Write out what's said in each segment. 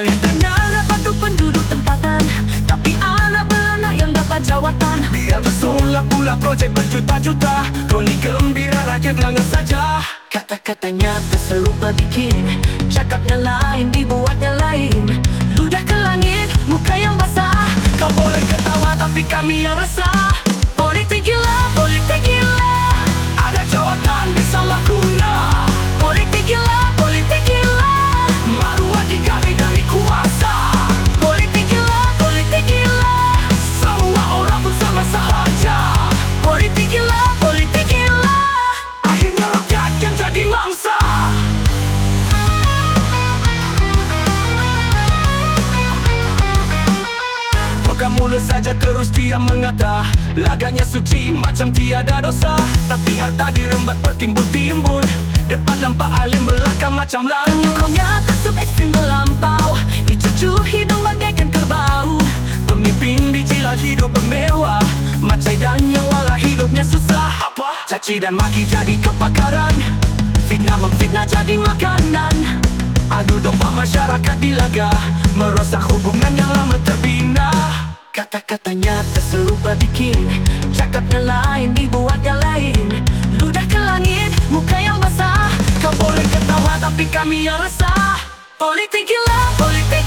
kawan Katanya dapat penduduk tempatan? Tapi anak beranak yang dapat jawatan. Biar bersolak pula projek berjuta-juta. Kroni gembira rakyat langgar saja. Kata-katanya terserupa bikin Cakapnya lain, dibuatnya lain. Ludah ke langit, muka yang basah. Kau boleh ketawa tapi kami yang resah saja terus dia mengata Laganya suci macam tiada dosa. Tapi harta dirembat bertimbun-timbun. Depan nampak alim belakang macam langit Penyokongnya tersub ekstrim melampau. Dicucu hidung bagaikan kerbau. Pemimpin dijilat hidup bermewah Macai dan nyawalah hidupnya susah. Apa? Caci dan maki jadi kepakaran. Fitnah memfitnah jadi makanan. Adu domba masyarakat dilaga Merosak kami yang resah Politik gila, politik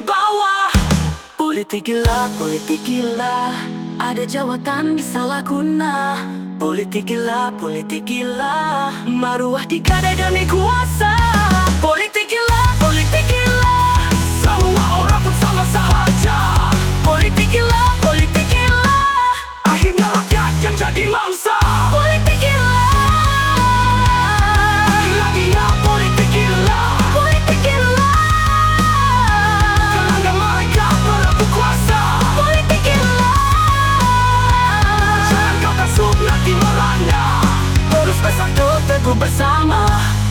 bawah. Politik gila, politik gila. Ada jawatan disalah guna. Politik gila, politik gila. Maruah digadai demi kuasa bersama.